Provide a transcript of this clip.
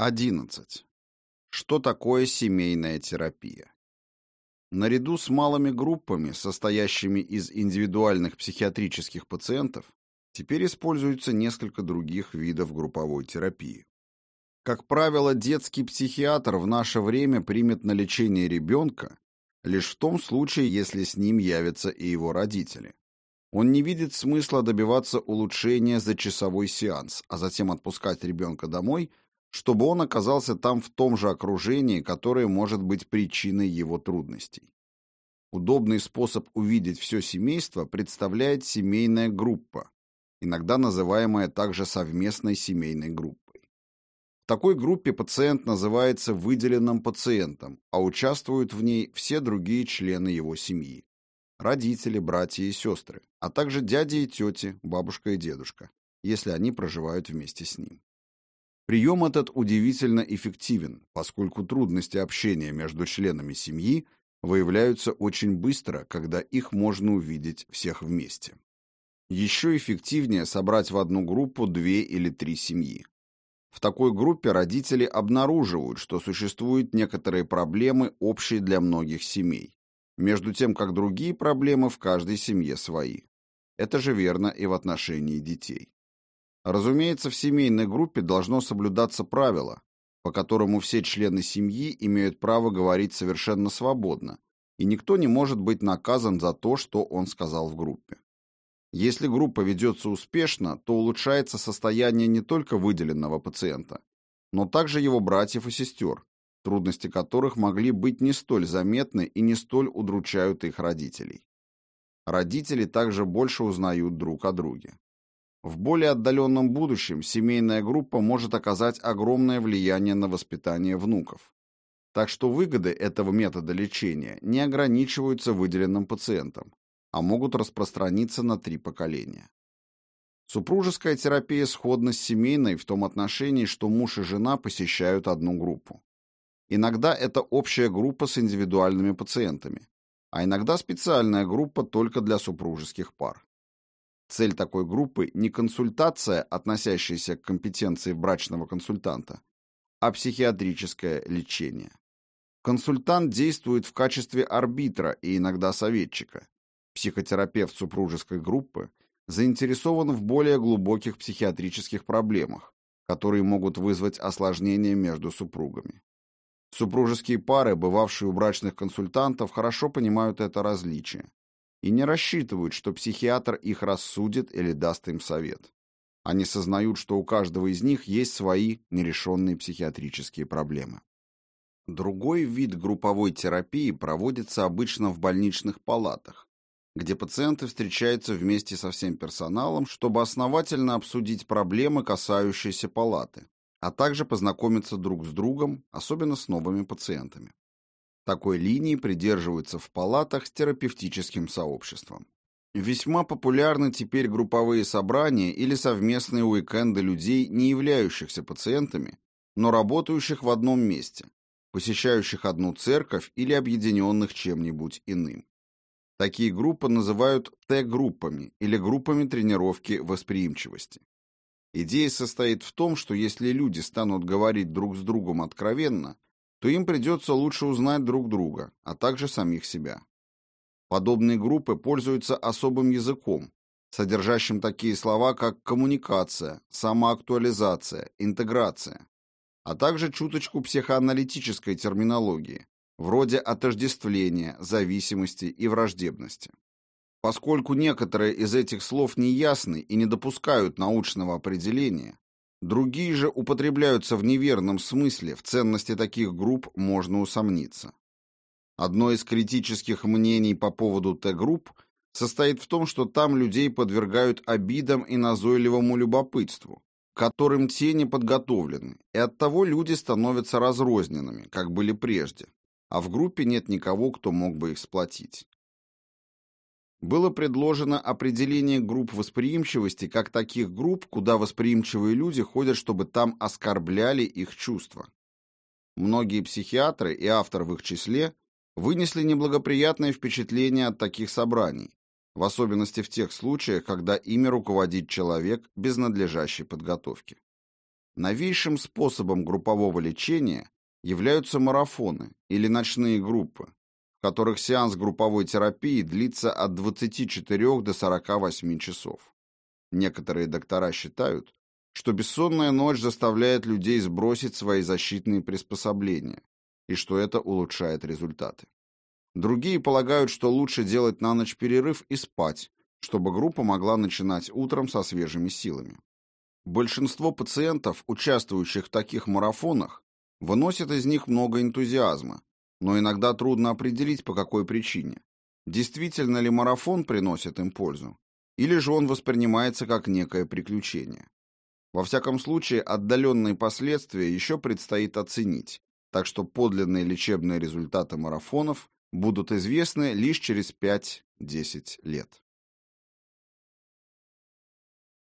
11. Что такое семейная терапия? Наряду с малыми группами, состоящими из индивидуальных психиатрических пациентов, теперь используются несколько других видов групповой терапии. Как правило, детский психиатр в наше время примет на лечение ребенка лишь в том случае, если с ним явятся и его родители. Он не видит смысла добиваться улучшения за часовой сеанс, а затем отпускать ребенка домой, чтобы он оказался там в том же окружении, которое может быть причиной его трудностей. Удобный способ увидеть все семейство представляет семейная группа, иногда называемая также совместной семейной группой. В такой группе пациент называется выделенным пациентом, а участвуют в ней все другие члены его семьи родители, братья и сестры, а также дяди и тети, бабушка и дедушка, если они проживают вместе с ним. Прием этот удивительно эффективен, поскольку трудности общения между членами семьи выявляются очень быстро, когда их можно увидеть всех вместе. Еще эффективнее собрать в одну группу две или три семьи. В такой группе родители обнаруживают, что существуют некоторые проблемы, общие для многих семей, между тем как другие проблемы в каждой семье свои. Это же верно и в отношении детей. Разумеется, в семейной группе должно соблюдаться правило, по которому все члены семьи имеют право говорить совершенно свободно, и никто не может быть наказан за то, что он сказал в группе. Если группа ведется успешно, то улучшается состояние не только выделенного пациента, но также его братьев и сестер, трудности которых могли быть не столь заметны и не столь удручают их родителей. Родители также больше узнают друг о друге. В более отдаленном будущем семейная группа может оказать огромное влияние на воспитание внуков. Так что выгоды этого метода лечения не ограничиваются выделенным пациентом, а могут распространиться на три поколения. Супружеская терапия сходна с семейной в том отношении, что муж и жена посещают одну группу. Иногда это общая группа с индивидуальными пациентами, а иногда специальная группа только для супружеских пар. Цель такой группы не консультация, относящаяся к компетенции брачного консультанта, а психиатрическое лечение. Консультант действует в качестве арбитра и иногда советчика. Психотерапевт супружеской группы заинтересован в более глубоких психиатрических проблемах, которые могут вызвать осложнения между супругами. Супружеские пары, бывавшие у брачных консультантов, хорошо понимают это различие и не рассчитывают, что психиатр их рассудит или даст им совет. Они сознают, что у каждого из них есть свои нерешенные психиатрические проблемы. Другой вид групповой терапии проводится обычно в больничных палатах, где пациенты встречаются вместе со всем персоналом, чтобы основательно обсудить проблемы, касающиеся палаты, а также познакомиться друг с другом, особенно с новыми пациентами. Такой линии придерживаются в палатах с терапевтическим сообществом. Весьма популярны теперь групповые собрания или совместные уикенды людей, не являющихся пациентами, но работающих в одном месте, посещающих одну церковь или объединенных чем-нибудь иным. Такие группы называют Т-группами или группами тренировки восприимчивости. Идея состоит в том, что если люди станут говорить друг с другом откровенно, то им придется лучше узнать друг друга, а также самих себя. Подобные группы пользуются особым языком, содержащим такие слова, как коммуникация, самоактуализация, интеграция, а также чуточку психоаналитической терминологии, вроде отождествления, зависимости и враждебности. Поскольку некоторые из этих слов неясны и не допускают научного определения, другие же употребляются в неверном смысле, в ценности таких групп можно усомниться. Одно из критических мнений по поводу Т-групп состоит в том, что там людей подвергают обидам и назойливому любопытству, которым те не подготовлены, и оттого люди становятся разрозненными, как были прежде, а в группе нет никого, кто мог бы их сплотить было предложено определение групп восприимчивости как таких групп, куда восприимчивые люди ходят, чтобы там оскорбляли их чувства. Многие психиатры и автор в их числе вынесли неблагоприятное впечатление от таких собраний, в особенности в тех случаях, когда ими руководит человек без надлежащей подготовки. Новейшим способом группового лечения являются марафоны или ночные группы, которых сеанс групповой терапии длится от 24 до 48 часов. Некоторые доктора считают, что бессонная ночь заставляет людей сбросить свои защитные приспособления, и что это улучшает результаты. Другие полагают, что лучше делать на ночь перерыв и спать, чтобы группа могла начинать утром со свежими силами. Большинство пациентов, участвующих в таких марафонах, выносят из них много энтузиазма, но иногда трудно определить, по какой причине. Действительно ли марафон приносит им пользу, или же он воспринимается как некое приключение. Во всяком случае, отдаленные последствия еще предстоит оценить, так что подлинные лечебные результаты марафонов будут известны лишь через 5-10 лет.